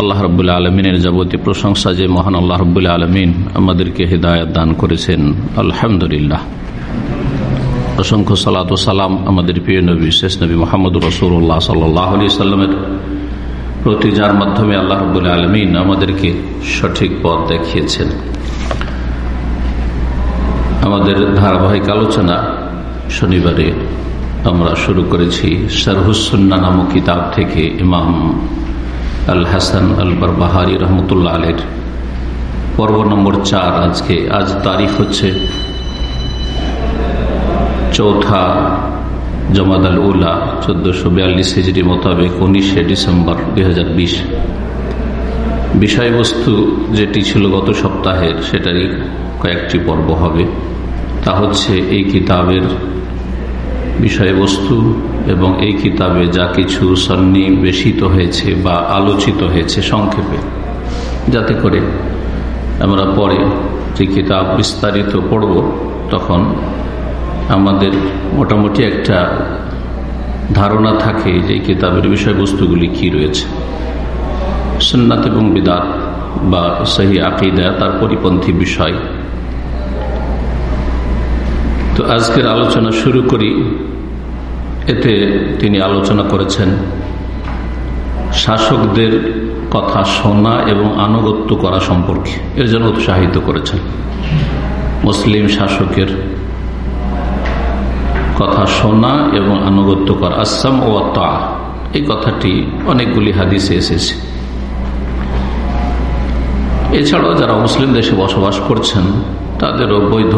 আল্লাহ রব্বুল্লা আলমিনের যাবতীয় প্রশংসা যে মহান আল্লাহ রব্বুল্লা আলমিন আমাদেরকে হৃদায়ত দান করেছেন, আলহামদুলিল্লাহ। অসংখ্য সালাত সালাম আমাদের প্রিয় নবী, শেষ নবী মোহাম্মদ রসুল্লাহ সাল্লাহ সাল্লামের প্রতি যার মাধ্যমে আল্লাহ রব্বুল্লা আলমিন আমাদেরকে সঠিক পথ দেখিয়েছেন। আমাদের ধারাবাহিক আলোচনা শনিবারে আমরা শুরু করেছি শারহুসন্না নামক কিতাব থেকে ইমাম আল হাসান আল বাহারি রহমতুল্লাহ আলের পর্ব নম্বর চার আজকে। আজ তারিখ হচ্ছে চৌথা জমাদ আল উল্লাহ চোদ্দশো বিয়াল্লিশ হিজড়ি মোতাবেক উনিশে ডিসেম্বর দুই হাজার বিশ। বিষয়বস্তু যেটি ছিল গত সপ্তাহের, সেটারই কয়েকটি পর্ব হবে। তা হচ্ছে এই কিতাবের বিষয়বস্তু এবং এই কিতাবে যা কিছু সন্নিবেশিত হয়েছে বা আলোচিত হয়েছে সংক্ষেপে। যাতে করে আমরা পরে যে কিতাব বিস্তারিত পড়ব, তখন আমাদের মোটামুটি একটা ধারণা থাকে যে কিতাবের বিষয়বস্তুগুলি কি রয়েছে। সুন্নাত এবং বিদাত বা সহি আকিদা, তার পরিপন্থী বিষয়। তো আজকের আলোচনা শুরু করি। এতে তিনি আলোচনা করেছেন। শাসকদের কথা শোনা এবং আনুগত্য করা সম্পর্কে। এর জন্য উৎসাহিত করেছেন। মুসলিম শাসকের কথা শোনা এবং আনুগত্য করা। আসাম ও তা। এই কথাটি অনেকগুলি হাদিসে এসেছে। এছাড়াও যারা মুসলিম দেশে বসবাস করছেন, তাদেরও বৈধ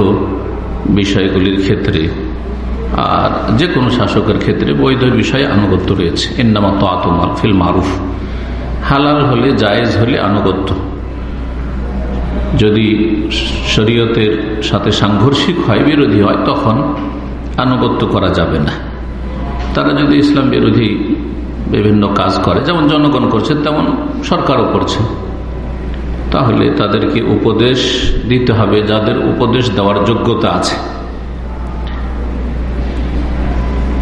বিষয়গুলির ক্ষেত্রে আর যে কোনো শাসকের ক্ষেত্রে বৈধ বিষয়ে আনুগত্য রয়েছে। এর তো আতমাল ফিল মারুফ। হালাল হলে, জায়েজ হলে আনুগত্য। যদি শরীয়তের সাথে সাংঘর্ষিক হয়, বিরোধী হয়, তখন আনুগত্য করা যাবে না। তারা যদি ইসলাম বিরোধী বিভিন্ন কাজ করে, যেমন জনগণ করছে, তেমন সরকারও করছে। তাহলে তাদেরকে উপদেশ দিতে হবে, যাদের উপদেশ দেওয়ার যোগ্যতা আছে।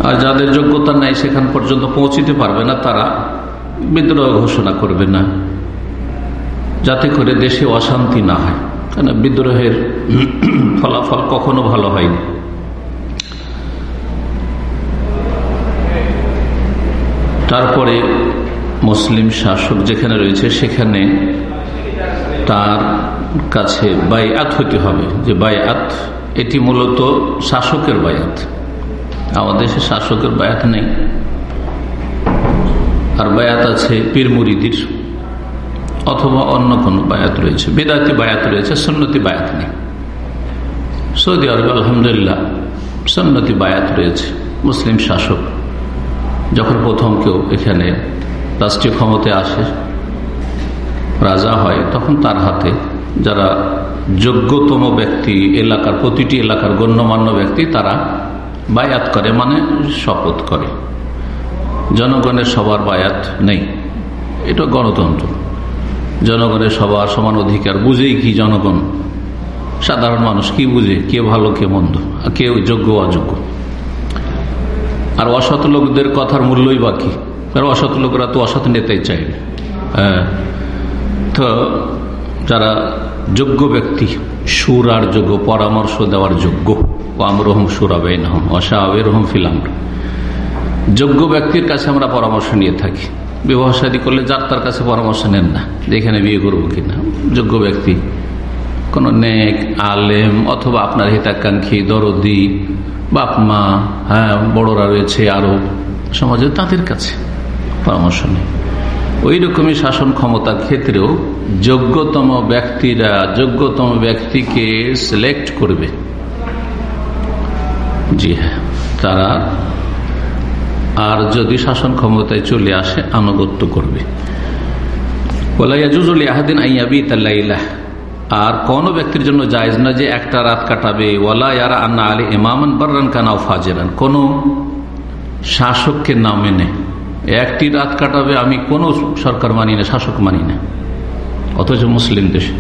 আর যাদের যোগ্যতা নাই সেখান পর্যন্ত পৌঁছিতে পারবে না, তারা বিদ্রোহ ঘোষণা করবে না। যাতে করে দেশে অশান্তি না হয়। কেন? বিদ্রোহের ফলাফল কখনো ভালো হয়নি। তারপরে মুসলিম শাসক যেখানে রয়েছে, সেখানে তার কাছে বায়াত হইতে হবে। যে বায়াত, এটি মূলত শাসকের বায়াত। আমাদের দেশে শাসকের বায়াত নেই। আর বায়াত আছে পীর মুরিদির। অথবা অন্য কোন বায়াত রয়েছে। বেদাতি বায়াত রয়েছে, সন্নতি বায়াত নেই। সৌদি আরব আলহামদুলিল্লাহ সন্নতি বায়াত রয়েছে, মুসলিম শাসক। যখন প্রথম কেউ এখানে রাষ্ট্রীয় ক্ষমতায় আসে, রাজা হয়, তখন তার হাতে যারা যোগ্যতম ব্যক্তি, এলাকার প্রতিটি এলাকার গণ্যমান্য ব্যক্তি, তারা বায়াত করে মানে শপথ করে। জনগণের সবার বায়াত নেই। এটা গণতন্ত্র। জনগণের সবার সমান অধিকার বুঝেই কি জনগণ? সাধারণ মানুষ কি বুঝে? কে ভালো, কে মন্দ? কে যোগ্য, অযোগ্য? আর অসৎ লোকদের কথার মূল্যই বাকি কারণ অসৎ লোকরা তো অসৎ নেতাই চাইবে হ্যাঁ। তো যারা যোগ্য ব্যক্তি, সুর আর যোগ্য, পরামর্শ দেওয়ার যোগ্য। যোগ্য ব্যক্তির কাছে আমরা পরামর্শ নিয়ে থাকি। বিবাহ সাদী করলে যার তার কাছে পরামর্শ নেন না, যে এখানে বিয়ে করব কিনা। যোগ্য ব্যক্তি, কোন নেক, আলেম, অথবা আপনার হিতাকাঙ্ক্ষী, দরদি, বাপ মা হ্যাঁ বড়রা রয়েছে, আরও সমাজে তাদের কাছে পরামর্শ নেই। ওই রকমই শাসন ক্ষমতার ক্ষেত্রেও যোগ্যতম ব্যক্তিরা যোগ্যতম ব্যক্তিকে সিলেক্ট করবে। জি হ্যাঁ তারা আর যদি শাসন ক্ষমতায় চলে আসে, আনুগত্য করবে। আর কোন ব্যক্তির জন্য জায়জ না যে একটা রাত কাটাবে। ওয়ালা ইয়ারা আন্না আলী ইমামান বার্রান কানাও ফাজেরান। কোন শাসককে না মেনে একটি রাত কাটাবে, আমি কোন সরকার মানি না, শাসক মানি না। অথচ মুসলিম দেশে।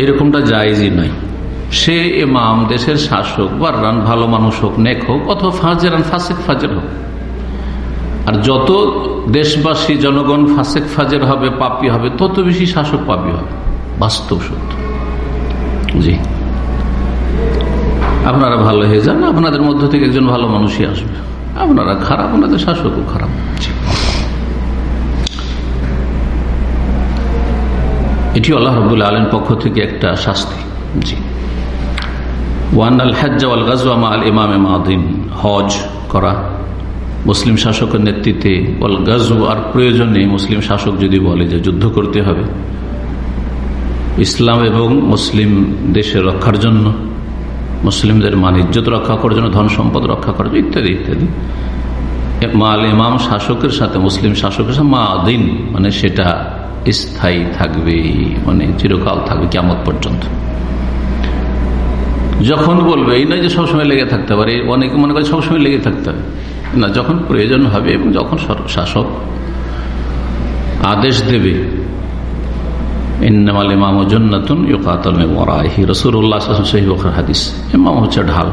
এইরকমটা জায়জই নয়। সে ইমাম দেশের শাসক, বার্রান, ভালো মানুষ হোক, নেক হোক, অথবা ফাজেরান ফাসেক ফাজের হোক। আর যত দেশবাসী, জনগণ ফাসেক ফাজের হবে, পাপি হবে, তত বেশি শাসক পাপি হবে। বাস্তব সত্য। জি। আপনারা ভালো হয়ে যান, আপনাদের মধ্য থেকে একজন ভালো মানুষই আসবে। আপনারা খারাপ ওনাদের শাসকও খারাপ। এটি আল্লাহ রবুল্লা আলম পক্ষ থেকে একটা শাস্তি। জি। ওয়ান আল হাজ্জাওয়াল গাজওয়ামা আল হজ করা। মুসলিম শাসকের নেতৃত্বে ওয়াল গাজু আর প্রয়োজনে মুসলিম শাসক যদি বলে যে যুদ্ধ করতে হবে, ইসলাম এবং মুসলিম দেশের রক্ষার জন্য, মুসলিমদের মান ইজ্জত রক্ষা করার জন্য, ধন সম্পদ রক্ষা করার জন্য ইত্যাদি ইত্যাদি। মাল ইমাম শাসকের সাথে মুসলিম শাসকের সাথে মা দিন মানে সেটা স্থায়ী থাকবে মানে চিরকাল থাকবে কেমন পর্যন্ত। যখন বলবে, এই নয় যে সবসময় লেগে থাকতে পারে অনেকে মনে করে সবসময় লেগে থাকতে হবে। না, যখন প্রয়োজন হবে এবং যখন শাসক আদেশ দেবে, ইন্নামাল ইমাম জন্নাতুন ইউকাতল মরাহি রসুল্লাহ সহি হাদিস। ইমাম হচ্ছে ঢাল,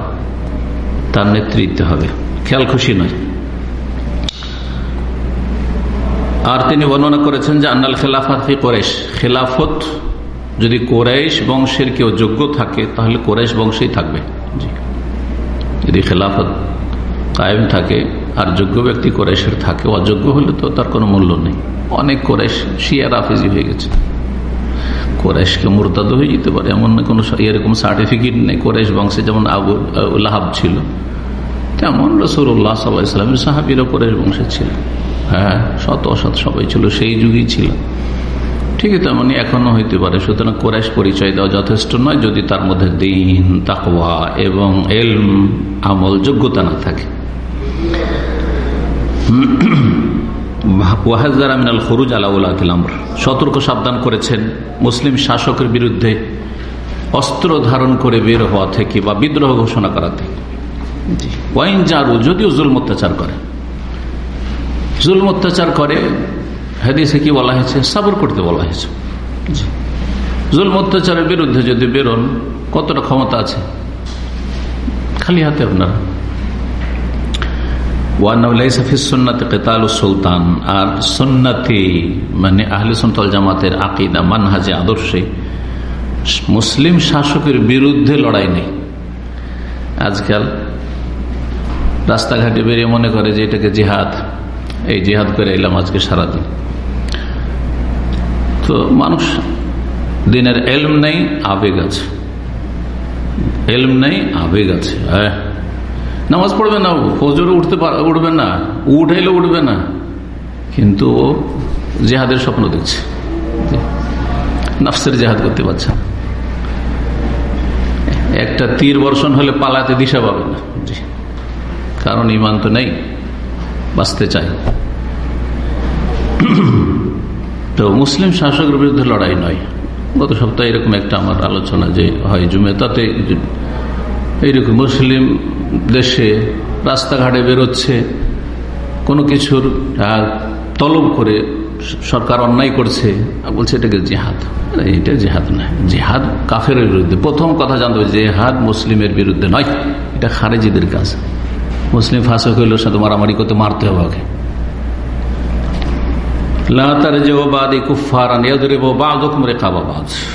তার নেতৃত্বে হবে। খেয়াল খুশি নয়। আর তিনি বর্ণনা করেছেন যে, আন্নাল খেলাফত কোরেশ খেলাফত যদি কোরাইশ বংশের কেউ যোগ্য থাকে, তাহলে কোরাইশ বংশেই থাকবে। যদি খেলাফত কায়েম থাকে, আর যোগ্য ব্যক্তি কোরাইশের থাকে, অযোগ্য হলে তো তার কোনো মূল্য নেই। অনেক কোরাইশ শিয়া রাফিজি হয়ে গেছে। কোরাইশকে মুরতাদ হয়ে যেতে পারে, এমন না কোনো এরকম সার্টিফিকেট নেই। কোরাইশ বংশে যেমন আবু লাহাব ছিল, তেমন রসুল্লাহ সাল্লাহ ইসলামের সাহাবিরও কোরাইশ বংশের ছিল। হ্যাঁ শত অসৎ সবাই ছিল, সেই যুগেই ছিল। ঠিক তেমনই এখনও হইতে পারে। সুতরাং কোরাইশ পরিচয় দেওয়া যথেষ্ট নয় যদি তার মধ্যে দিন তাকওয়া এবং এলম আমল যোগ্যতা না থাকে। সতর্ক সাবধান করেছেন মুসলিম শাসকের বিরুদ্ধে অস্ত্র ধারণ করে বের হওয়া থেকে বা বিদ্রোহ ঘোষণা করা থেকে। ওয়াইন জারু যদিও জুল অত্যাচার করে। জুল অত্যাচার করে হাদিসে কি বলা হয়েছে? সাবর করতে বলা হয়েছে। জুল অত্যাচারের বিরুদ্ধে যদি বেরোন, কতটা ক্ষমতা আছে? খালি হাতে আপনারা। সুলতান। আর সন্নাতি মানে আহলে সন্তল জামাতের আকিদা, মানহাজে, আদর্শে, মুসলিম শাসকের বিরুদ্ধে লড়াই নেই। আজকাল রাস্তাঘাটে বেরিয়ে মনে করে যে এটাকে জেহাদ। এই জেহাদ করে এলাম আজকে সারাদিন। তো মানুষ, দিনের এলম নেই, আবেগ আছে। এলম নেই, আবেগ আছে। হ্যাঁ নামাজ পড়বে না ফজরে উঠতে উঠবে না উঠাইলে উঠবে না। কিন্তু ও জেহাদের স্বপ্ন দেখছে। নাফসের জেহাদ করতে পারছে একটা তীর বর্ষণ হলে পালাতে দিশা পাবে না। কারণ ইমান তো নেই, বাঁচতে চাই তো মুসলিম শাসকের বিরুদ্ধে লড়াই নয়। গত সপ্তাহে এরকম একটা আমার আলোচনা যে হয় জুমে তাতে এইরকম মুসলিম দেশে রাস্তাঘাটে বেরোচ্ছে, কোনো কিছুর তলব করে সরকার অন্যায় করছে বলছে এটাকে জেহাদ। এটা জেহাদ নয় জেহাদ কাফের বিরুদ্ধে। প্রথম কথা জানতে হবে, জেহাদ মুসলিমের বিরুদ্ধে নয়, এটা খারেজিদের কাজ। মুসলিম ফাঁসক হইল সাথে মারামারি করতে মারতে হবে ওকে।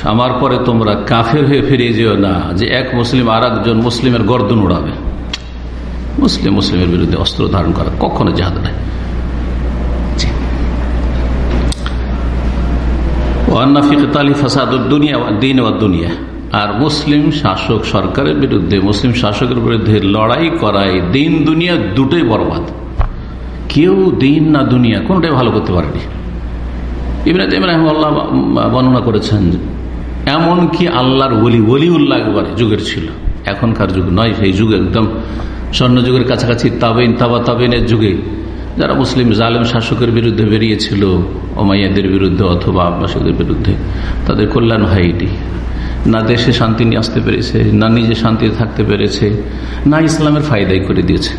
আমার পরে তোমরা কাফের হয়ে ফিরে যেও না যে এক মুসলিম আর একজন মুসলিমের গর্দন উড়াবে। মুসলিম মুসলিমের বিরুদ্ধে অস্ত্র ধারণ করা কখনো জাহাদ নাই আর মুসলিম শাসক সরকারের বিরুদ্ধে, মুসলিম শাসকের বিরুদ্ধে লড়াই করায় দিন দুনিয়া দুটোই বরবাদ। কেউ দিন না দুনিয়া কোনটাই ভালো করতে পারেনি। ইবরাজ ইব্রাহিমল্লাহ বর্ণনা করেছেন এমনকি আল্লাহর ওলি ওলি উল্লাহ একবারে যুগের ছিল। এখনকার যুগ নয়, সেই যুগ একদম স্বর্ণ যুগের কাছাকাছি তাবেন তাবা তাবেনের যুগে। যারা মুসলিম জালেম শাসকের বিরুদ্ধে বেরিয়েছিল, ওমাইয়াদের বিরুদ্ধে অথবা আব্বাসীদের বিরুদ্ধে, তাদের কল্যাণ হয় এটি না দেশে শান্তি নিয়ে আসতে পেরেছে, না নিজে শান্তিতে থাকতে পেরেছে, না ইসলামের ফায়দাই করে দিয়েছে।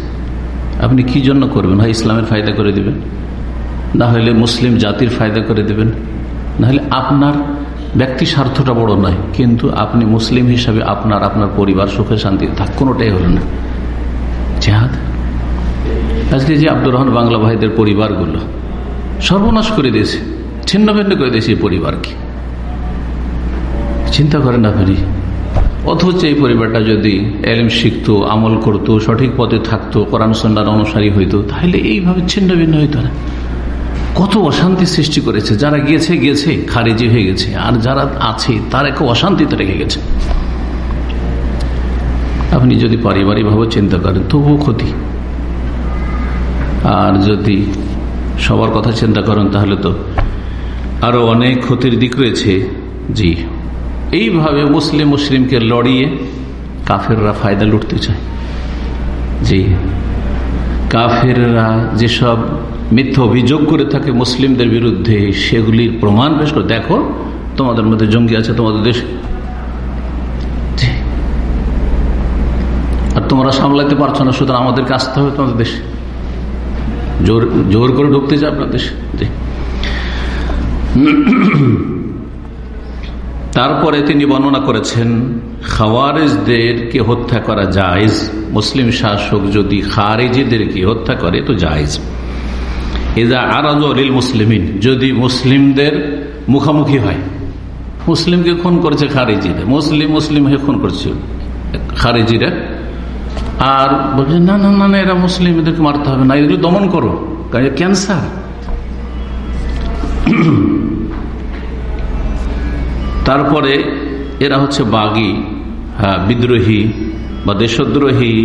আপনি কি জন্য করবেন? হয়, ইসলামের ফায়দা করে দিবেন? না হলে মুসলিম জাতির ফায়দা করে দেবেন। না হলে আপনার ব্যক্তি স্বার্থটা বড় নয়, কিন্তু আপনি মুসলিম হিসাবে আপনার আপনার পরিবার সুখে শান্তিতে থাক কোনোটাই হলো না। জেহাদ? আজকে যে আব্দুর রহমান বাংলা ভাইদের পরিবারগুলো সর্বনাশ করে দিয়েছে, ছিন্ন ভিন্ন করে দিয়েছে এই পরিবারকে। চিন্তা করেন আপনি, অথচ এই পরিবারটা যদি এলিম শিখতো, আমল করতো, সঠিক পথে থাকতো, কোরআন সন্ন্যার অনুসারী হইতো, তাহলে এইভাবে ছিন্ন ভিন্ন হইতো না। কত অশান্তি সৃষ্টি করেছে। যারা গিয়েছে গিয়েছে, খারেজি হয়ে গেছে। আর যারা আছে, তারা একটু অশান্তিতে রেখে গেছে। আপনি যদি পারিবারিকভাবে চিন্তা করেন, তবুও ক্ষতি। আর যদি সবার কথা চিন্তা করেন, তাহলে তো আরও অনেক ক্ষতির দিক রয়েছে। জি। এইভাবে মুসলিম, মুসলিমকে লড়িয়ে কাফেররা ফায়দা লুটতে চায়। জি। কাফেররা যেসব মিথ্যা অভিযোগ করে থাকে মুসলিমদের বিরুদ্ধে, সেগুলির প্রমাণ পেশ করে। দেখো, তোমাদের মধ্যে জঙ্গি আছে, তোমাদের দেশে। আর তোমরা সামলাতে পারছ না, সুতরাং আমাদেরকে আসতে হবে তোমাদের দেশে। জোর জোর করে ঢুকতে চায় আপনার দেশে। তারপরে তিনি বর্ণনা করেছেন, খাওয়ারেজদেরকে হত্যা করা জায়জ, মুসলিম শাসক যদি খারেজিদেরকে হত্যা করে, তো জায়জ। এজা আরাজ অলিল মুসলিমিন, যদি মুসলিমদের মুখামুখি হয়। মুসলিমকে খুন করেছে খারেজিরা মুসলিম মুসলিম হয়ে খুন করছে খারেজিরা আর বলছে, না না না এরা মুসলিম, এদেরকে মারতে হবে না, এগুলো দমন করো, কারণ ক্যান্সার। তারপরে এরা হচ্ছে বাগি হ্যাঁ বিদ্রোহী বা দেশদ্রোহী।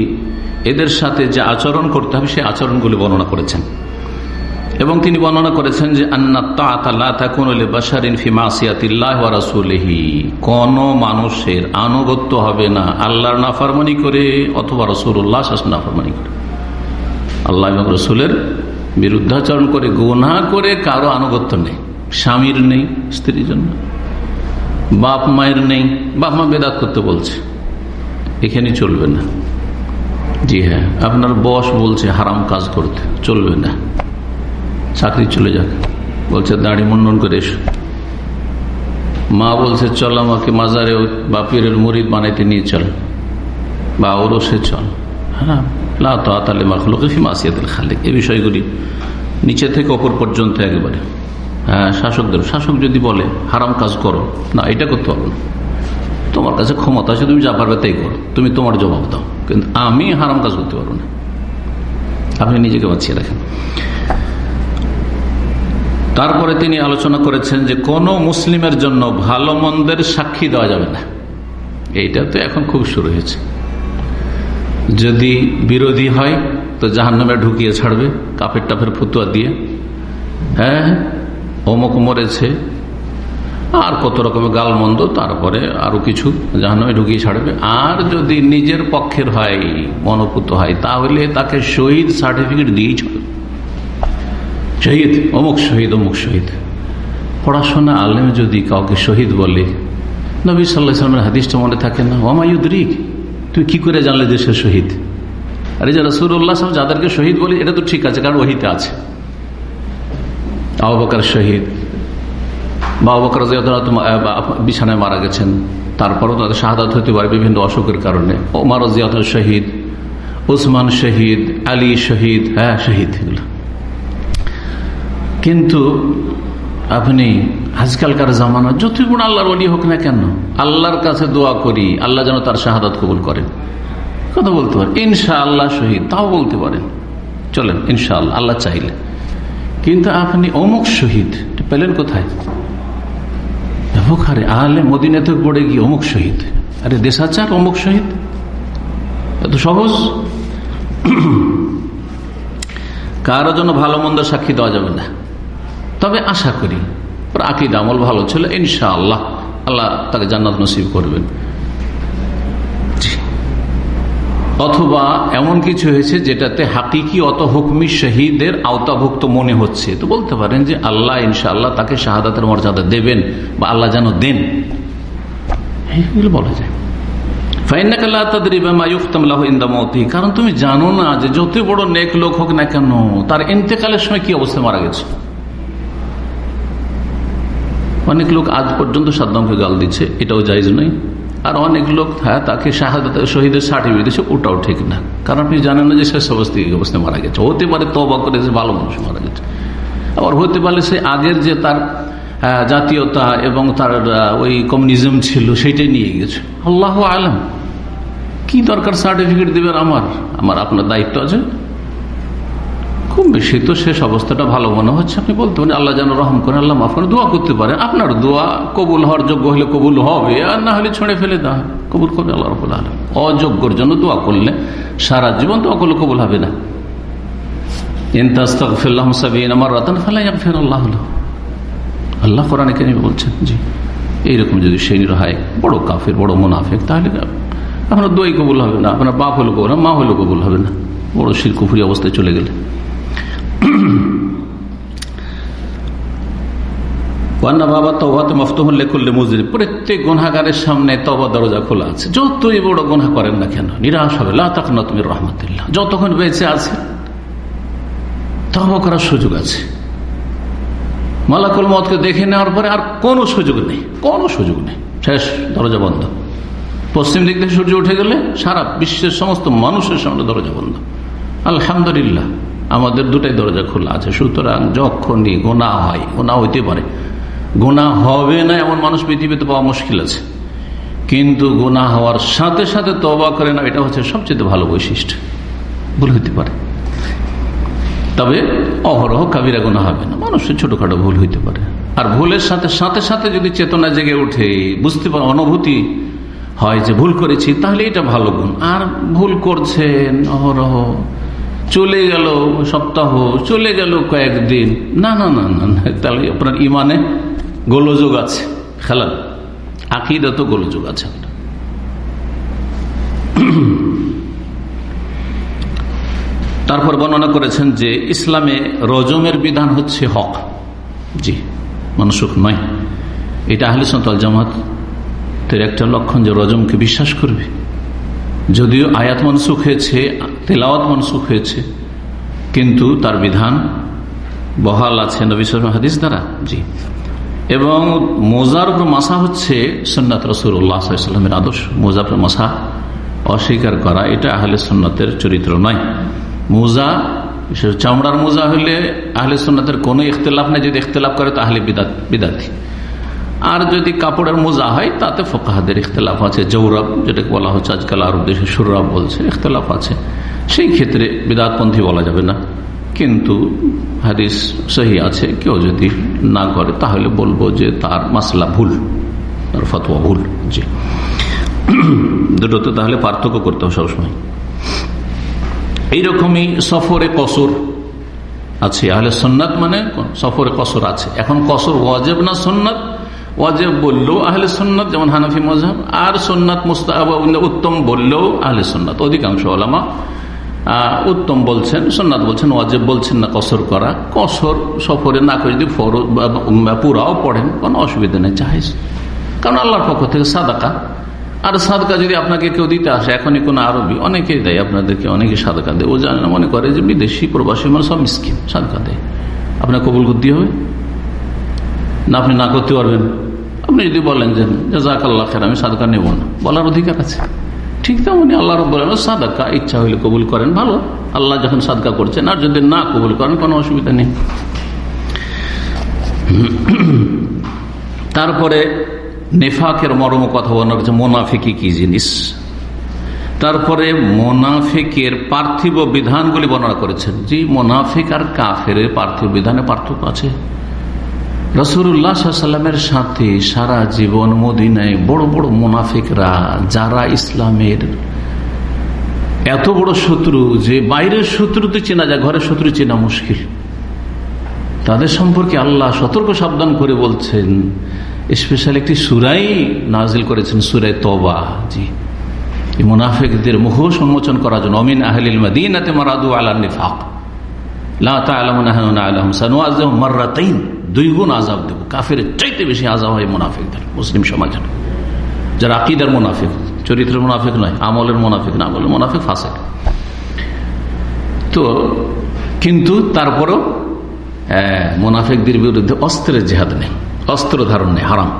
এদের সাথে যে আচরণ করতে হবে সেই আচরণগুলি বর্ণনা করেছেন। এবং তিনি বর্ণনা করেছেন যে কোন মানুষের আনুগত্য হবে না আল্লাহর নাফারমানি করে অথবা রসুল্লাহ নাফারমানি করে। আল্লাহ এবং রসুলের বিরুদ্ধাচরণ করে গোনা করে কারও আনুগত্য নেই। স্বামীর নেই, স্ত্রীর জন্য। বাপ মায়ের নেই, বাপ মা বেদাত করতে বলছে। এখানে চলবে না। জি হ্যাঁ আপনার বস বলছে হারাম কাজ করতে, চলবে না। চাকরি চলে যাক। বলছে, দাড়ি মুন্ডন করে এসো। মা বলছে, চল আমাকে মাজারে বা পীরের মরিদ বানাইতে নিয়ে চল। বা ওরও সে চল। হ্যাঁ তাহলে মাখলুক ফিমাসিয়াতের খালেক। এই বিষয়গুলি নিচে থেকে ওপর পর্যন্ত একেবারে। হ্যাঁ শাসকদের, শাসক যদি বলে, হারাম কাজ করো। না, এটা করতে পারব না। তোমার কাছে ক্ষমতা আছে, তুমি যা পারবে তাই করো। তুমি তোমার জবাব দাও। কিন্তু আমি হারাম কাজ করতে পারব না। আপনি নিজেকে বাঁচিয়ে রাখেন। তারপরে তিনি আলোচনা করেছেন যে কোন মুসলিমের জন্য ভালো মন্দের সাক্ষী দেওয়া যাবে না। এইটা তো এখন খুব শুরু হয়েছে। যদি বিরোধী হয়, তো জাহান নামে ঢুকিয়ে ছাড়বে কাপের টাপের ফতুয়া দিয়ে। হ্যাঁ অমুক মরেছে, আর কত রকমের গালমন্দ, তারপরে আরও কিছু জাহান্নামে ঢুকিয়ে ছাড়বে। আর যদি নিজের পক্ষের হয়, মনোপুত হয়, তাহলে তাকে শহীদ সার্টিফিকেট দিয়েই চলবে। শহীদ, অমুক শহীদ অমুক শহীদ। পড়াশোনা আলেম যদি কাউকে শহীদ বলে, নবী সাল্লাহ সাল্লামের হাদিসটা মনে থাকে না ওমায়ুদ্রিক তুই কি করে জানলে যে সে শহীদ? আরে যারা সুরুল্লাহ সাহেব যাদেরকে শহীদ বলি, এটা তো ঠিক আছে, কারণ ওহিতে আছে। আবাকার শহীদ। বা বকর বিছানায় মারা গেছেন। তারপরও তাদের শাহাদাত হতে পারে বিভিন্ন অসুখের কারণে। ওমার জিয়াত শহীদ, ওসমান শহীদ, আলী শহীদ হ্যাঁ শহীদ, এগুলো। কিন্তু আপনি আজকালকার জামানা যতই গুণ আল্লাহর অলি হোক না কেন, আল্লাহর কাছে দোয়া করি, আল্লাহ যেন তার শাহাদাত কবুল করেন। কথা বলতে পারেন। ইনশা আল্লাহ শহীদ, তাও বলতে পারেন। চলেন ইনশা আল্লাহ আল্লাহ চাইলে। কিন্তু আপনি অমুক শহীদ পেলেন কোথায়? বুখারে আহলে মদিনাতে পড়ে গিয়ে অমুক শহীদ। আরে দেশাচার, অমুক শহীদ? এত সহজ। কারও জন্য ভালো মন্দ সাক্ষী দেওয়া যাবে না। তবে আশা করি আকিদ আমল ভালো ছিল ইনশা আল্লাহ আল্লাহ তাকে জান্নাত নসিব করবেন। অথবা এমন কিছু হয়েছে যেটাতে হাকিকি অত হুকমি শহীদের আওতাভুক্ত মনে হচ্ছে। তো বলতে পারেন যে আল্লাহ ইনশাআল্লাহ তাকে শাহাদাতের মর্যাদা দেবেন বা আল্লাহ যেন দেন। এইগুলো বলা যায়। কারণ তুমি জানো না যে যত বড় নেক লোক হোক না কেন, তার ইন্তেকালের সময় কি অবস্থায় মারা গেছে? অনেক লোক আজ পর্যন্ত সাদ্দামকে গাল দিচ্ছে, এটাও জায়জ নয়। আর অনেক লোক হ্যাঁ তাকে শাহাদ শহীদের সার্টিফিকেট দিচ্ছে ওটাও ঠিক না। কারণ আপনি জানেন না যে শেষ অবস্থায় অবস্থায় মারা গেছে। হতে পারে তবা করে ভালো মানুষ মারা গেছে। আবার হতে পারে সে আগের যে তার জাতীয়তা এবং তার ওই কমিউনিজম ছিল সেটাই নিয়ে গেছে। আল্লাহ আলম। কি দরকার সার্টিফিকেট দেবেন আমার? আমার আপনার দায়িত্ব আছে। খুব বেশি তো শেষ অবস্থাটা ভালো মনে হচ্ছে। আপনি বলতে পারেন, আল্লাহ যেন রহম করেন, আল্লাহ মাফ করেন, দোয়া করতে পারেন। আপনার দোয়া কবুল হওয়ার যোগ্য হলে কবুল হবে, আর না হলে ছড়ে ফেলে দেওয়া কবুল করবে আল্লাহ রবুল আলম অযোগ্যর জন্য দোয়া করলে সারা জীবন দোয়া করলে কবুল হবে না। আল্লাহ কেন বলছেন, জি, এইরকম যদি বড় কাফের, বড় মোনাফেক, তাহলে আপনার দোয়াই কবুল হবে না, আপনার বাপ হলো কবুল মা হলো কবুল হবে না। বড় শিরকুফুরি অবস্থায় চলে গেলে। প্রত্যেক গুনাগারের সামনে তবা দরজা খোলা আছে। যতই বড় গুনা করেন না কেন, নিরাশ হবে। না তুমি রহমতুল্লাহ। যতক্ষণ বেঁচে আছে তবা করার সুযোগ আছে। মালাকুল মতকে দেখে নেওয়ার পরে আর কোনো সুযোগ নেই। কোনো সুযোগ নেই। শেষ, দরজা বন্ধ। পশ্চিম দিক থেকে সূর্য উঠে গেলে সারা বিশ্বের সমস্ত মানুষের সামনে দরজা বন্ধ। আলহামদুলিল্লাহ। আমাদের দুটাই দরজা খোলা আছে। সুতরাং যখনই গোনা হয়, গোনা হইতে পারে। গোনা হবে না এমন মানুষ পৃথিবীতে পাওয়া মুশকিল আছে। কিন্তু গোনা হওয়ার সাথে সাথে তবা করে না এটা হচ্ছে সবচেয়ে ভালো বৈশিষ্ট্য। ভুল হইতে পারে। তবে অহরহ কাবিরা গোনা হবে না। মানুষের ছোটখাটো ভুল হইতে পারে। আর ভুলের সাথে সাথে সাথে যদি চেতনা জেগে উঠে বুঝতে পারে অনুভূতি হয় যে ভুল করেছি, তাহলে এটা ভালো গুণ। আর ভুল করছেন অহরহ চলে গেল সপ্তাহ, চলে গেল কয়েকদিন। না না না না তাহলে আপনার ইমানে গোলযোগ আছে খেলাল আকিদা তো গোলযোগ আছে তারপর বর্ণনা করেছেন যে ইসলামে রজমের বিধান হচ্ছে হক। জি মানুষক নয়। এটা আহলে সন্তাল জামাত একটা লক্ষণ যে রজমকে বিশ্বাস করবে। যদিও আয়াত মনসুখ হয়েছে, তেলাওয়াত মনসুখ হয়েছে, কিন্তু তার বিধান বহাল আছে নবী হাদিস দ্বারা, জি। এবং মোজার উপর মাসা হচ্ছে সন্ন্যত রসুল্লাহামের আদর্শ। মোজার উপর মাসা অস্বীকার করা, এটা আহলে সন্ন্যতের চরিত্র নয়। মোজা চামড়ার মোজা হলে আহলে সন্ন্যতের কোনো ইখতলাফ নেই, যদি ইখতলাফ করে তাহলে বিদাতি। আর যদি কাপড়ের মোজা হয়, তাতে ফোকাহাদের ইখতলাফ আছে। জৌরব, যেটাকে বলা হচ্ছে আজকাল আরব দেশে সুরব বলছে, ইখতলাফ আছে। সেই ক্ষেত্রে বিদাতপন্থী বলা যাবে না। কিন্তু হাদিস সহি আছে, কেউ যদি না করে, তাহলে বলব যে তার মাসলা ভুল। তার ফতোয়া ভুল। জি। দুটোতে তাহলে পার্থক্য করতে হবে সবসময়। এইরকমই সফরে কসর আছে। আহলে সন্ন্যাত মানে সফরে কসর আছে। এখন কসর ওয়াজেব না সন্ন্যাত ওয়াজেব বললেও আহলে সন্ন্যত যেমন হানাফি মজাব আর সন্ন্যত মুস্তাহাব উত্তম বললেও আহলে সন্ন্যত অধিকাংশ ওলামা উত্তম বলছেন সোননাথ বলছেন, ওয়াজেব বলছেন না, কসর করা। কসর সফরে না করে যদি ফর পুরাও পড়েন, কোনো অসুবিধা নেই চাহিস কারণ আল্লাহর পক্ষ থেকে সাদাকা। আর সাদকা যদি আপনাকে কেউ দিতে আসে, এখনই কোনো আরবি, অনেকেই দেয়, আপনাদেরকে অনেকে সাদকা দেয়। ও জানে না, মনে করে যে বিদেশি, প্রবাসী মানে সব মিসকিন, সাদকা দেয়। আপনার কবুল করতে হবে? না, আপনি না করতে পারবেন। আপনি যদি বলেন যে জাক আল্লাহ খের আমি সাদকা নেব না। বলার অধিকার আছে। ঠিক তেমনি আল্লাহ রব সাদাকা, ইচ্ছা হইলে কবুল করেন, ভালো। আল্লাহ যখন সাদকা করছেন, আর যদি না কবুল করেন, কোনো অসুবিধা নেই। তারপরে নেফাকের মরম কথা বলার হচ্ছে, মোনাফিকি কি জিনিস? তারপরে মোনাফিকের পার্থিব বিধানগুলি বর্ণনা করেছেন। যে মোনাফিক আর কাফের পার্থিব বিধানে পার্থক্য আছে। রসুল্লাহামের সাথে সারা জীবন মদিনায় বড় বড় মুনাফিকরা, যারা ইসলামের এত বড় শত্রু যে বাইরের শত্রুতে চেনা যায়, ঘরের শত্রু চেনা মুশকিল। তাদের সম্পর্কে আল্লাহ সতর্ক সাবধান করে বলছেন, স্পেশাল একটি সুরাই নাজিল করেছেন সুরাই তবা জি। মুনাফেকদের মুখোশ উন্মোচন করার জন্য অমিন আহলিল মদিনাতে মারাদু আলা নিফাক। দুই গুণ আজাব দেব। কাফের চাইতে বেশি আজাব হয় মুনাফিকদের, মুসলিম সমাজের। যারা আকিদার মুনাফিক, চরিত্রের মুনাফিক নয়, আমলের মোনাফিক না, আমলের মুনাফিক ফাঁসে তো, কিন্তু তারপরও মুনাফিকদের বিরুদ্ধে অস্ত্রের জেহাদ নেই, অস্ত্র ধারণ নেই, হারাম।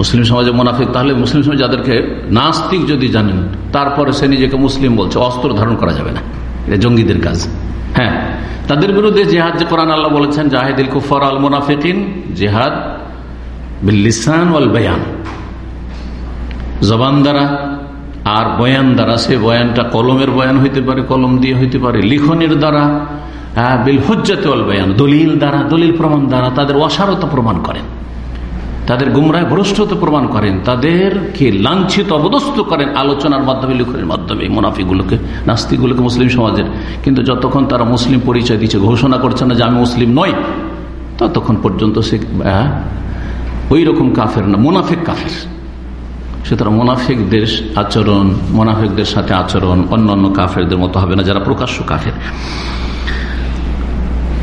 মুসলিম সমাজে মুনাফিক, তাহলে মুসলিম সমাজ যাদেরকে নাস্তিক যদি জানেন, তারপরে সে নিজেকে মুসলিম বলছে, অস্ত্র ধারণ করা যাবে না। এটা জঙ্গিদের কাজ। হ্যাঁ তাদের বিরুদ্ধে জেহাদ যে কোরআন আল্লাহ বলেছেন, জাহেদিল কুফর আল মুনাফিকিন, জেহাদ বিল্লিসান বয়ান। জবান দ্বারা আর বয়ান দ্বারা, সে বয়ানটা কলমের বয়ান হইতে পারে, কলম দিয়ে হইতে পারে, লিখনের দ্বারা বিল হজ্জাতে বয়ান, দলিল দ্বারা, দলিল প্রমাণ দ্বারা তাদের অসারতা প্রমাণ করেন। তাদের গুমরায় ভ্রষ্টতা প্রমাণ করেন, তাদেরকে লাঞ্ছিত অবদস্ত করেন আলোচনার মাধ্যমে, লিখনের মাধ্যমে মুনাফিগুলোকে নাস্তিকগুলোকে মুসলিম সমাজের। কিন্তু যতক্ষণ তারা মুসলিম পরিচয় দিচ্ছে, ঘোষণা করছে না যে আমি মুসলিম নই, ততক্ষণ পর্যন্ত সে ওই রকম কাফের না, মুনাফিক কাফের। সুতরাং মোনাফিকদের আচরণ, মোনাফিকদের সাথে আচরণ অন্য অন্য কাফেরদের মতো হবে না, যারা প্রকাশ্য কাফের।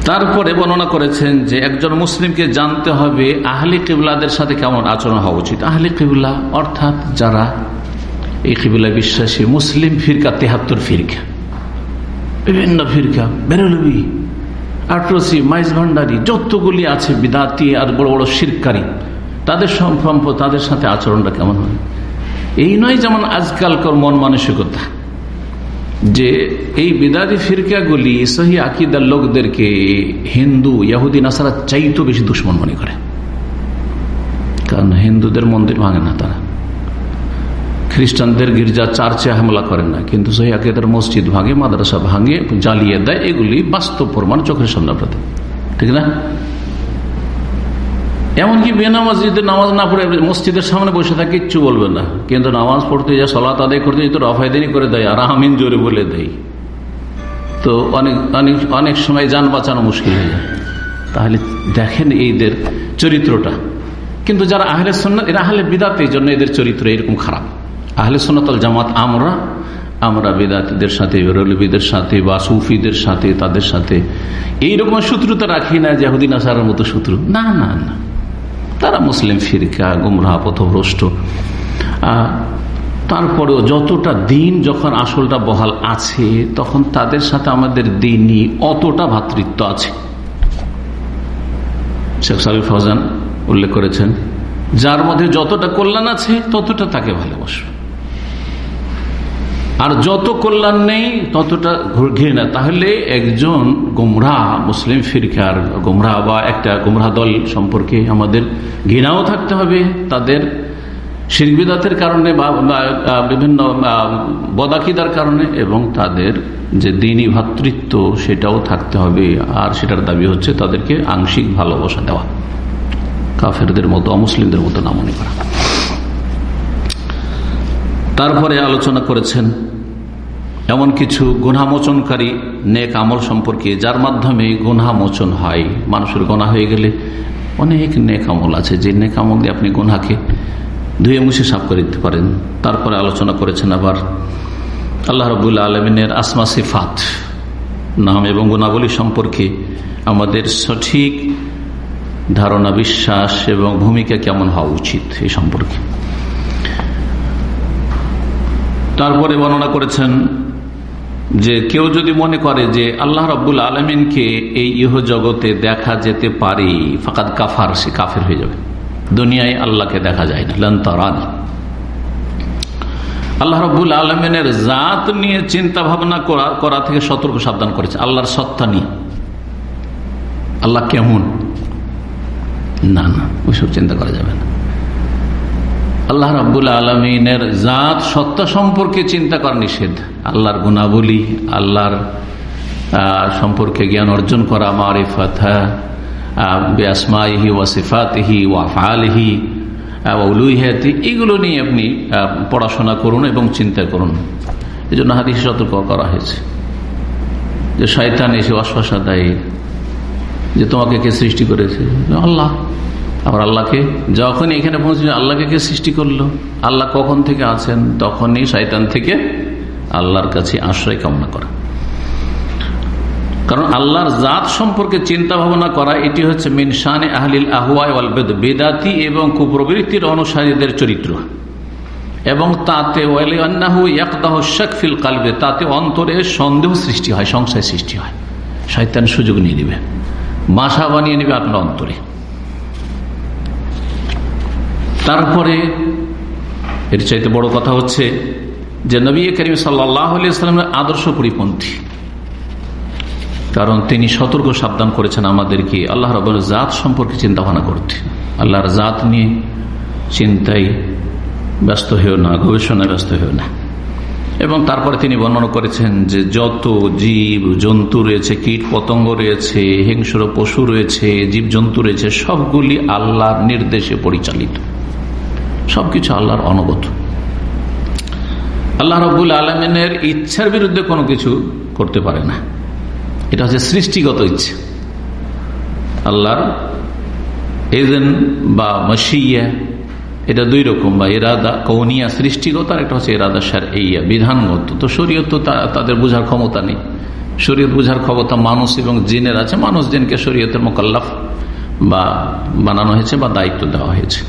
তারপরে বর্ণনা করেছেন যে একজন মুসলিমকে জানতে হবে আহলি কিবলাদের সাথে কেমন আচরণ হওয়া উচিত। আহলি কিবলা অর্থাৎ যারা এই কিবলা বিশ্বাসী, মুসলিম ফিরকা, তেহাত্তর ফিরকা। বিভিন্ন ফিরকা বেরলবি আটরসি, মাইজ ভান্ডারি, যতগুলি আছে বিদাতি আর বড় বড় শিরকারী, তাদের সম্পর্ক, তাদের সাথে আচরণটা কেমন হয়? এই নয় যেমন আজকালকার মন মানসিকতা। যে এই বিদাদি ফিরকাগুলি সহি আকিদার লোকদেরকে হিন্দু ইয়াহুদ্দিন আসারা চাইতো বেশি দুশ্মন মনে করে। কারণ হিন্দুদের মন্দির ভাঙে না তারা। খ্রিস্টানদের গির্জা চার্চে হামলা করেন না, কিন্তু সহি আকিদার মসজিদ ভাঙে, মাদ্রাসা ভাঙে জ্বালিয়ে দেয়, এগুলি বাস্তব প্রমাণ চোখের সামনে ঠিক না? এমনকি বেনামাজিদের নামাজ না পড়ে মসজিদের সামনে বসে থাকে কিচ্ছু বলবে না। কিন্তু নামাজ পড়তে যা সলাত আদায় করতে তো রফায়দানি করে দেয়, আর আমিন জোরে বলে দেয়। তো অনেক অনেক অনেক সময় যান বাঁচানো মুশকিল হয়ে যায়। তাহলে দেখেন এইদের চরিত্রটা। কিন্তু যারা আহলে সন্ন্যত এরা আহলে বিদাতে, এই জন্য এদের চরিত্র এরকম খারাপ। আহলে সন্ন্যতল জামাত আমরা আমরা বেদাতিদের সাথে বেরলবিদের সাথে বা সুফিদের সাথে, তাদের সাথে এইরকম শত্রুতা রাখি না জাহুদিন আসার মতো শত্রু। না না না। তারা মুসলিম ফিরকা, গুমরাহ, পথভ্রষ্ট। তারপরেও যতটা দিন যখন আসলটা বহাল আছে, তখন তাদের সাথে আমাদের দিনই অতটা ভাতৃত্ব আছে। শেখ সাবি ফজান উল্লেখ করেছেন, যার মধ্যে যতটা কল্যাণ আছে, ততটা তাকে ভালোবাসবে। আর যত কল্যাণ নেই, ততটা ঘৃণা। তাহলে একজন গোমরা, মুসলিম ফিরকার গোমরা বা একটা গোমরা দল সম্পর্কে আমাদের ঘৃণাও থাকতে হবে। তাদের শিরবিদাতের কারণে বা বিভিন্ন বদাকিদার কারণে এবং তাদের যে দিনই ভাতৃত্ব সেটাও থাকতে হবে। আর সেটার দাবি হচ্ছে তাদেরকে আংশিক ভালোবাসা দেওয়া। কাফেরদের মতো, অমুসলিমদের মতো না মনে করা তারপরে আলোচনা করেছেন এমন কিছু গুনামোচনকারী নেক আমল সম্পর্কে, যার মাধ্যমে গুনামোচন হয়। মানুষের গোনা হয়ে গেলে অনেক নেক আমল আছে। যে নেক আমল দিয়ে আপনি গুনাকে ধুয়ে মুছে সাফ করে দিতে পারেন। তারপরে আলোচনা করেছেন আবার আল্লাহ রবুল্লা আলমিনের আসমা সিফাত নাম এবং গুণাবলী সম্পর্কে আমাদের সঠিক ধারণা, বিশ্বাস এবং ভূমিকা কেমন হওয়া উচিত এই সম্পর্কে। তারপরে বর্ণনা করেছেন যে কেউ যদি মনে করে যে আল্লাহ রব্বুল আলমিনকে এই ইহ জগতে দেখা যেতে পারে ফাঁকাত কাফার, সে কাফের হয়ে যাবে। দুনিয়ায় আল্লাহকে দেখা যায় না। লন্তরান আল্লাহ রব্বুল আলমিনের জাত নিয়ে চিন্তা ভাবনা করা থেকে সতর্ক সাবধান করেছে। আল্লাহর সত্তা নিয়ে। আল্লাহ কেমন? না না, ওইসব চিন্তা করা যাবে না। আল্লাহ রাবুল আলমিনের জাত সত্তা সম্পর্কে চিন্তা করা নিষেধ। আল্লাহর গুণাবলী, আল্লাহর সম্পর্কে জ্ঞান অর্জন করা, মারিফত বেআসমাহি ওয়াসিফাতহি ওয়াফালহি উলুহাতি এগুলো নিয়ে আপনি পড়াশোনা করুন এবং চিন্তা করুন। এই জন্য হাদিস সতর্ক করা হয়েছে যে শয়তান এসে অশ্বাসা দেয় যে তোমাকে কে সৃষ্টি করেছে? আল্লাহ। আবার আল্লাহকে যখন এখানে পৌঁছে আল্লাহকে কে সৃষ্টি করল? আল্লাহ কখন থেকে আছেন? তখনই শয়তান থেকে আল্লাহর কাছে আশ্রয় কামনা করা। কারণ আল্লাহর জাত সম্পর্কে চিন্তা ভাবনা করা, এটি হচ্ছে মিনসানে আহলিল আহুয়াই বেদাতি এবং কুপ্রবৃত্তির অনুসারীদের চরিত্র। এবং তাতে ফিল কালবে, তাতে অন্তরে সন্দেহ সৃষ্টি হয়, সংশয় সৃষ্টি হয়। শয়তান সুযোগ নিয়ে নেবে। বাসা বানিয়ে নেবে আপনার অন্তরে। তারপরে এর চাইতে বড় কথা হচ্ছে যে নবী করিম সাল্লামের আদর্শ পরিপন্থী। কারণ তিনি সতর্ক সাবধান করেছেন আমাদেরকে, আল্লাহ রবের জাত সম্পর্কে চিন্তা ভাবনা করতে। আল্লাহর জাত নিয়ে চিন্তায় ব্যস্ত হয়েও না, গবেষণায় ব্যস্ত হয়েও না। এবং তারপরে তিনি বর্ণনা করেছেন যে যত জীব জন্তু রয়েছে, কীট পতঙ্গ রয়েছে, হিংস্র পশু রয়েছে জীব জন্তু রয়েছে, সবগুলি আল্লাহর নির্দেশে পরিচালিত। সবকিছু আল্লাহর অনগত আল্লাহ রবুল আলমিনের ইচ্ছার বিরুদ্ধে কোনো কিছু করতে পারে না। এটা হচ্ছে সৃষ্টিগত ইচ্ছা। আল্লাহর এজেন বা মশিয়া, এটা দুই রকম বা এরাদা কৌনিয়া সৃষ্টিগত আর একটা হচ্ছে এরাদা সার এইয়া বিধানগত। তো শরীয়ত তো, তাদের বোঝার ক্ষমতা নেই। শরীয়ত বোঝার ক্ষমতা মানুষ এবং জিনের আছে। মানুষ জিনকে শরীয়তের মোকাল্লাফ বা বানানো হয়েছে বা দায়িত্ব দেওয়া হয়েছে।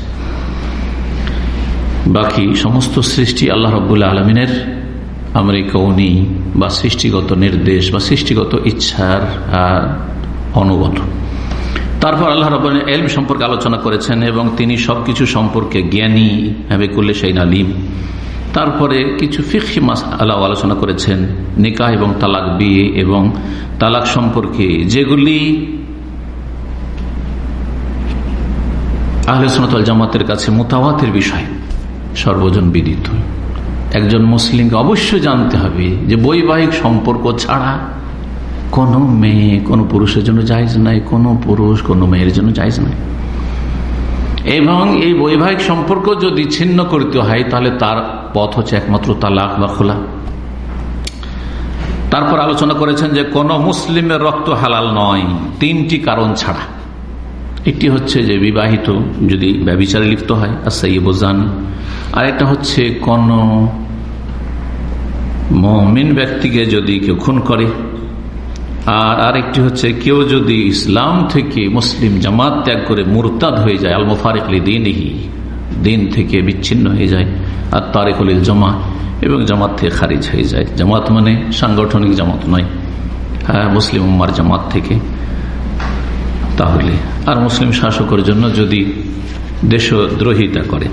বাকি সমস্ত সৃষ্টি আল্লাহ রবুল্লা আলমিনের আমরি কৌনি বা সৃষ্টিগত নির্দেশ বা সৃষ্টিগত ইচ্ছার অনুগত। তারপর আল্লাহ রব এলম সম্পর্কে আলোচনা করেছেন এবং তিনি সবকিছু সম্পর্কে জ্ঞানী, হবে করলে সেই নালিম তারপরে কিছু ফিখি মাস আল্লাহ আলোচনা করেছেন, নিকাহ এবং তালাক বিয়ে এবং তালাক সম্পর্কে যেগুলি আহলে সোনাতল জামাতের কাছে মোতাবাতের বিষয়। সর্বজন বিদিত। একজন মুসলিমকে অবশ্যই জানতে হবে যে বৈবাহিক সম্পর্ক ছাড়া কোনো মেয়ে, কোনো পুরুষের জন্য জায়জ নাই, কোনো পুরুষ, কোনো মেয়ের জন্য জায়জ নাই। এবং এই বৈবাহিক সম্পর্ক যদি ছিন্ন করতে হয়, তাহলে তার পথ হচ্ছে একমাত্র তালাক বা খোলা। তারপর আলোচনা করেছেন যে কোন মুসলিমের রক্ত হালাল নয়, তিনটি কারণ ছাড়া। একটি হচ্ছে যে বিবাহিত যদি ব্যবচারে লিপ্ত হয় আসাই বোঝান আরেকটা হচ্ছে কোন মমিন ব্যক্তিকে যদি কেউ খুন করে, আর আরেকটি হচ্ছে কেউ যদি ইসলাম থেকে মুসলিম জামাত ত্যাগ করে মুরতাদ হয়ে যায় আল মুফারিকলি দিনহি দিন থেকে বিচ্ছিন্ন হয়ে যায়, আর তারেকুলিল জমা এবং জামাত থেকে খারিজ হয়ে যায়। জামাত মানে সাংগঠনিক জামাত নয় হ্যাঁ মুসলিম উম্মার জামাত থেকে। তাহলে। আর মুসলিম শাসকের জন্য যদি দেশদ্রোহিতা করে।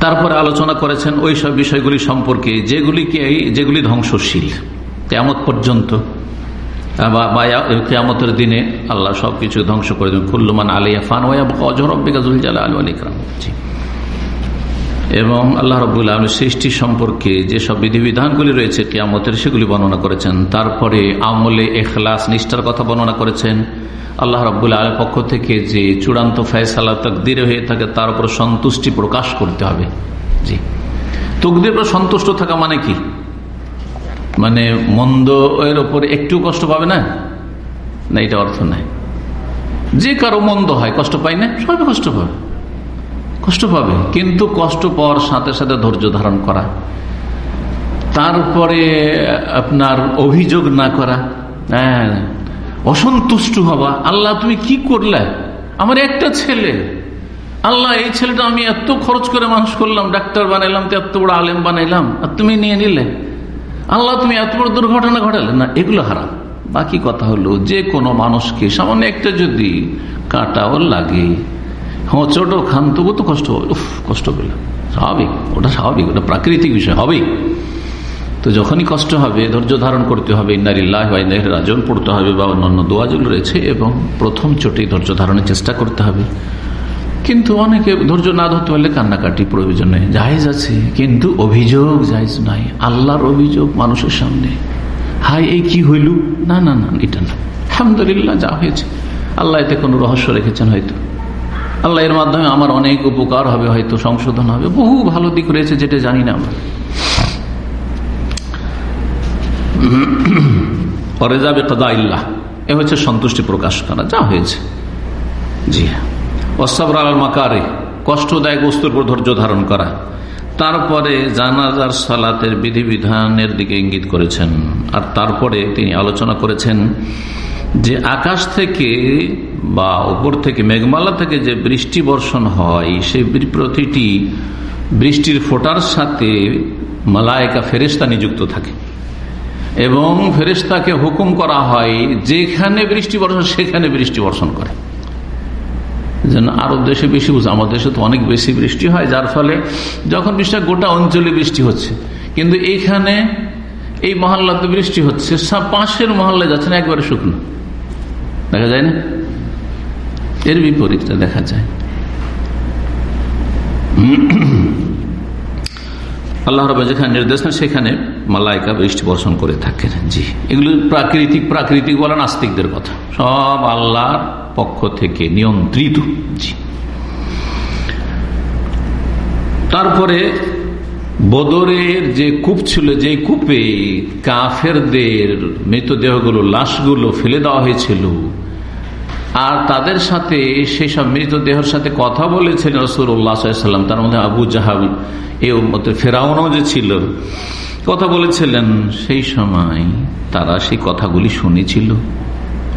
তারপরে আলোচনা করেছেন ওই সব বিষয়গুলি সম্পর্কে, যেগুলিকে যেগুলি ধ্বংসশীল। কেমত পর্যন্ত, বা কেয়ামতের দিনে আল্লাহ সবকিছু ধ্বংস করে দেবেন। খুল্লমান আলিয়া ফান অজহরব্বিকাজুল জালা আলু আলী এবং আল্লাহ রবুল্লা আলম সৃষ্টি সম্পর্কে যেসব বিধিবিধানগুলি রয়েছে, কেয়ামতের সেগুলি বর্ণনা করেছেন। তারপরে আমলে এখলাস নিষ্ঠার কথা বর্ণনা করেছেন। আল্লাহ রব্বুল্লা আলের পক্ষ থেকে যে চূড়ান্ত ফয়সালা, তকদিরে হয়ে থাকে, তার উপর সন্তুষ্টি প্রকাশ করতে হবে। জি। তকদির উপর সন্তুষ্ট থাকা মানে কি? মানে মন্দ এর ওপর একটু কষ্ট পাবে না? না, এটা অর্থ নাই। যে কারও মন্দ হয়, কষ্ট পাই না, সবাই কষ্ট পাবে। কষ্ট পাবে, কিন্তু কষ্ট পাওয়ার সাথে সাথে ধৈর্য ধারণ করা তারপরে আপনার অভিযোগ না করা হ্যাঁ অসন্তুষ্ট হবা আল্লাহ তুমি কি করলে? আমার একটা ছেলে, আল্লাহ, এই ছেলেটা আমি এত খরচ করে মানুষ করলাম, ডাক্তার বানাইলাম, তো এত বড় আলেম বানাইলাম, আর তুমি নিয়ে নিলে। আল্লাহ, তুমি এত বড় দুর্ঘটনা ঘটালে? না, এগুলো হারাম। বাকি কথা হলো, যে কোনো মানুষকে সামান্য একটা যদি কাটাও লাগে হোঁচটো খান তবু তো কষ্ট হবে। উফ, কষ্ট পেলাম। স্বাভাবিক, ওটা স্বাভাবিক, ওটা প্রাকৃতিক বিষয়, হবেই। তো যখনই কষ্ট হবে, ধৈর্য ধারণ করতে হবে ইন্দারিল্লাহ রাজন পড়তে হবে বা অন্যান্য দোয়া রয়েছে, এবং প্রথম চোটে ধৈর্য ধারণের চেষ্টা করতে হবে। কিন্তু অনেকে ধৈর্য না ধরতে পারলে কান্নাকাটি প্রয়োজন জাহেজ আছে, কিন্তু অভিযোগ জাহেজ নাই। আল্লাহর অভিযোগ মানুষের সামনে। হাই এই কি হইল? না না না, এটা না। আলহামদুলিল্লাহ, যা হয়েছে। আল্লাহ এতে কোনো রহস্য রেখেছেন হয়তো। আল্লাহ এর মাধ্যমে আমার অনেক উপকার হবে, হয়তো সংশোধন হবে। বহু ভালো দিক রয়েছে যেটা জানি না আমরা। পরে যাবে কদা ইল্লাহ এ হচ্ছে সন্তুষ্টি প্রকাশ করা, যা হয়েছে। জি হ্যাঁ। অসাবর আল মাকারে কষ্টদায়ক বস্তুর উপর ধৈর্য ধারণ করা। তারপরে জানাজার সালাতের বিধিবিধানের দিকে ইঙ্গিত করেছেন। আর তারপরে তিনি আলোচনা করেছেন যে আকাশ থেকে বা উপর থেকে মেঘমালা থেকে যে বৃষ্টি বর্ষণ হয়, সেই প্রতিটি বৃষ্টির ফোটার সাথে মালায়কা ফেরেস্তা নিযুক্ত থাকে। এবং ফেরেস্তাকে হুকুম করা হয়, যেখানে বৃষ্টি বর্ষণ, সেখানে বৃষ্টি বর্ষণ করে। যেন আরব দেশে বেশি বুঝে, আমাদের দেশে তো অনেক বেশি বৃষ্টি হয়, যার ফলে যখন বৃষ্টি গোটা অঞ্চলে বৃষ্টি হচ্ছে। কিন্তু এইখানে এই মহল্লাতে বৃষ্টি হচ্ছে পাশের মহল্লায় যাচ্ছে না, একবারে শুকনো। দেখা যায় না? এর বিপরীতটা দেখা যায়। আল্লাহ যেখানে নির্দেশ না সেখানে মালাইকা বৃষ্টি বর্ষণ করে থাকেন। জি, এগুলো প্রাকৃতিক প্রাকৃতিক বলে নাস্তিকদের কথা। সব আল্লাহর পক্ষ থেকে নিয়ন্ত্রিত। জি। তারপরে বদরের যে কূপ ছিল যে কূপে কাফেরদের মৃতদেহগুলো, লাশগুলো ফেলে দেওয়া হয়েছিল আর তাদের সাথে সেই সব মৃতদেহের সাথে কথা বলেছেন রসুল্লাহাম তার মধ্যে আবু জাহাব এ ফেরাউনও যে ছিল, কথা বলেছিলেন, সেই সময় তারা সেই কথাগুলি শুনেছিল,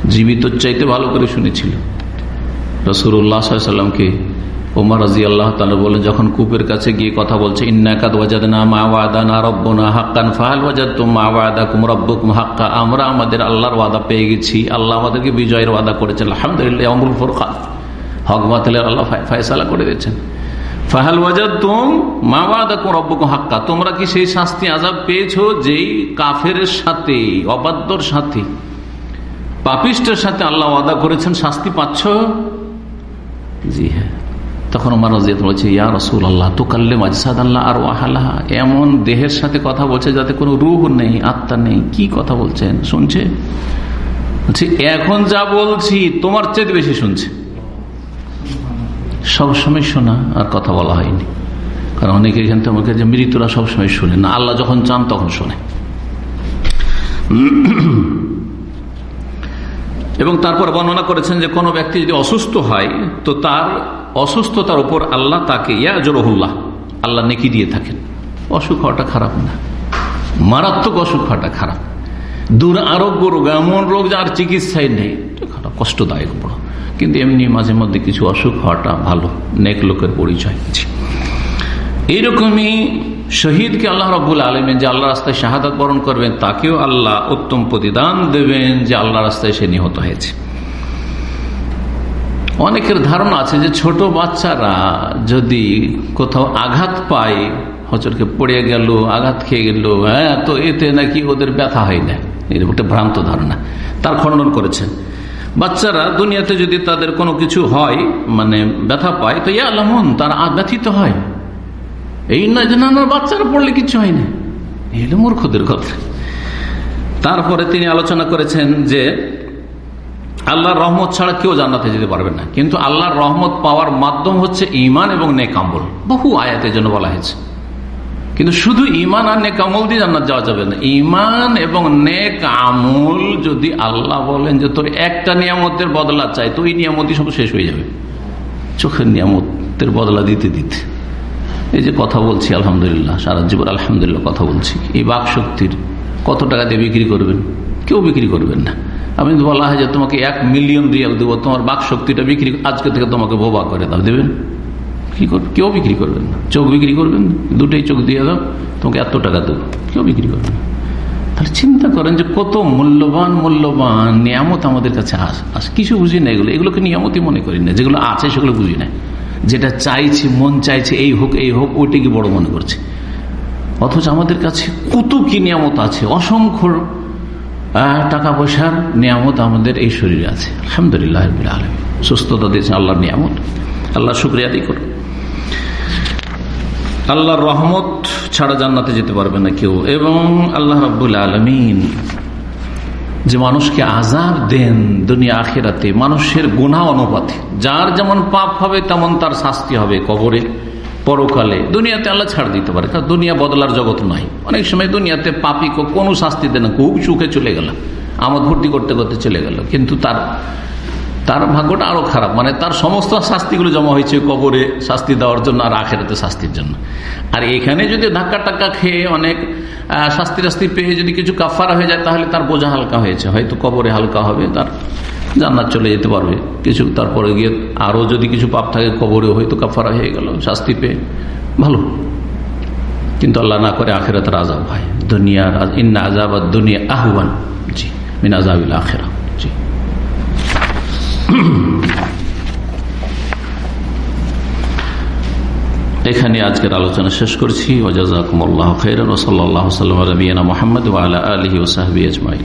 জীবিত চাইতে ভালো করে শুনেছিল। রসুল্লাহ সাল্লামকে ওমর রাজি আল্লাহ বলেন যখন কূপের কাছে গিয়ে কথা বলছে ওয়াজাদ না মা না রব্বনা হাক্কান ওয়াজাদ মা ওয়াদা হাক্কা। আমরা আমাদের আল্লাহর ওয়াদা পেয়ে গেছি। আল্লাহ বিজয়ের ওয়াদা করেছেন। আলহামদুলিল্লাহ করে দিয়েছেন। ওয়াজাদ তুম মা ওয়াদা হাক্কা। তোমরা কি সেই শাস্তি আজাব পেয়েছ যেই কাফের সাথে, অবাধ্যর সাথে পাপিস্টের সাথে আল্লাহ ওয়াদা করেছেন? শাস্তি পাচ্ছ? জি হ্যাঁ। তখন আমার বলছে, ইয়া রসুল আল্লাহ তো কাল্লে মাজসাদ আল্লাহ আর ওয়াহালাহ এমন দেহের সাথে কথা বলছে যাতে কোনো রুহ নেই, আত্মা নেই। কি কথা বলছেন? শুনছে? বলছে, এখন যা বলছি, তোমার চেয়ে বেশি শুনছে। সবসময় শোনা আর কথা বলা হয়নি। কারণ অনেকে এখান থেকে যে মৃত্যুরা সবসময় শুনে না, আল্লাহ যখন চান তখন শোনে। এবং তারপর বর্ণনা করেছেন যে কোনো ব্যক্তি যদি অসুস্থ হয়, তো তার অসুস্থতার উপর আল্লাহ তাকে ইয়া জরহুল্লাহ আল্লাহ নেকি দিয়ে থাকেন। অসুখ হওয়াটা খারাপ না। মারাত্মক অসুখ হওয়াটা খারাপ। দূর আরোগ্য রোগ, এমন রোগ যার চিকিৎসায় নেই। খারাপ, কষ্টদায়ক বড়। কিন্তু এমনি মাঝে মধ্যে কিছু অসুখ হওয়াটা ভালো, নেক লোকের পরিচয় এইরকমই শহীদকে আল্লাহ রবুল আলমেন যে আল্লাহ রাস্তায় শাহাদাত বরণ করবেন, তাকেও আল্লাহ উত্তম প্রতিদান দেবেন যে আল্লাহ রাস্তায় সে নিহত হয়েছে। অনেকের ধারণা আছে যে ছোট বাচ্চারা যদি কোথাও আঘাত পায় হচরকে পড়ে গেল, আঘাত খেয়ে গেল হ্যাঁ তো এতে নাকি ওদের ব্যথা হয় না। এরকম একটা ভ্রান্ত ধারণা। তার খণ্ডন করেছেন। বাচ্চারা দুনিয়াতে যদি তাদের কোনো কিছু হয় মানে ব্যথা পায়, তো ইয়া আলমন তার ব্যথিত হয়। এই নয় যে, না বাচ্চারা পড়লে কিছু হয় না। এলো মূর্খদের কথা। তারপরে তিনি আলোচনা করেছেন যে আল্লাহর রহমত ছাড়া কেউ জান্নাতে যেতে পারবে না। কিন্তু আল্লাহর রহমত পাওয়ার মাধ্যম হচ্ছে ইমান এবং নেকাম্বল বহু আয়াতের জন্য বলা হয়েছে। কিন্তু শুধু ইমান আর নেক আমল দিয়ে জান্নাত যাওয়া যাবে না। ইমান এবং নেক আমল যদি আল্লাহ বলেন যে তোর একটা নিয়ামতের বদলা চাই, তো ওই নিয়ামতই সব শেষ হয়ে যাবে। চোখের নিয়ামতের বদলা দিতে দিতে। এই যে কথা বলছি, আলহামদুলিল্লাহ, সারা জীবন আলহামদুলিল্লাহ কথা বলছি। এই বাক শক্তির কত টাকা দিয়ে বিক্রি করবেন? কেউ বিক্রি করবেন না। আমি বলা হয় যে তোমাকে এক মিলিয়ন রিয়াল দেবো, তোমার বাক শক্তিটা বিক্রি আজকে থেকে তোমাকে বোবা করে দাও, দেবেন? কি করবে কেউ বিক্রি করবেন না। চোখ বিক্রি করবেন দুটোই চোখ দিয়ে দাও, তোমাকে এত টাকা দেবো। কেউ বিক্রি করবে না। তাহলে চিন্তা করেন যে কত মূল্যবান মূল্যবান নিয়ামত আমাদের কাছে আস কিছু বুঝি না এগুলো। এগুলোকে নিয়ামতই মনে করি না। যেগুলো আছে সেগুলো বুঝি না। যেটা চাইছি, মন চাইছে, এই হোক এই হোক ওইটাকে বড় মনে করছে? অথচ আমাদের কাছে কত কি নিয়ামত আছে। অসংখ্য টাকা পয়সার নিয়ামত আমাদের এই শরীরে আছে। আলহামদুলিল্লাহ আলম সুস্থতা দিয়েছে আল্লাহর নিয়ামত। আল্লাহ শুক্রিয়া দিই করুন। আল্লাহর রহমত ছাড়া জান্নাতে যেতে পারবে না কেউ। এবং আল্লাহ রব্বুল আলমিন যে মানুষকে আজাব দেন দুনিয়া আখেরাতে, মানুষের গুণা অনুপাতে, যার যেমন পাপ হবে তেমন তার শাস্তি হবে কবরে। পরকালে। দুনিয়াতে আল্লাহ ছাড় দিতে পারে, কারণ দুনিয়া বদলার জগৎ নয়। অনেক সময় দুনিয়াতে পাপি কোনো শাস্তি দেয় না, খুব সুখে চলে গেল। আমদ ভর্তি করতে করতে চলে গেল। কিন্তু তার তার ভাগ্যটা আরও খারাপ। মানে তার সমস্ত শাস্তিগুলো জমা হয়েছে কবরে, শাস্তি দেওয়ার জন্য আর আখেরাতে শাস্তির জন্য। আর এখানে যদি ধাক্কা টাক্কা খেয়ে অনেক শাস্তি টাস্তি পেয়ে যদি কিছু কাফারা হয়ে যায়, তাহলে তার বোঝা হালকা হয়েছে। হয়তো কবরে হালকা হবে, তার জান্নাত চলে যেতে পারবে। কিছু তারপরে গিয়ে আরও যদি কিছু পাপ থাকে কবরে হয়তো কাফারা হয়ে গেল, শাস্তি পেয়ে। ভালো। কিন্তু আল্লাহ না করে আখেরাতের আজাব হয় দুনিয়া ইন্না আজাব আর দুনিয়া আহ্বান জি, মিন আজাবিল আখেরা। জি। এখানে আজকের আলোচনা শেষ করছি। ওজাজাকুম আল্লাহ খৈরন ওসল্লাহ সাল্লাম রবিনা মোহাম্মদ আলা আলহি ওসাহবি আজমাই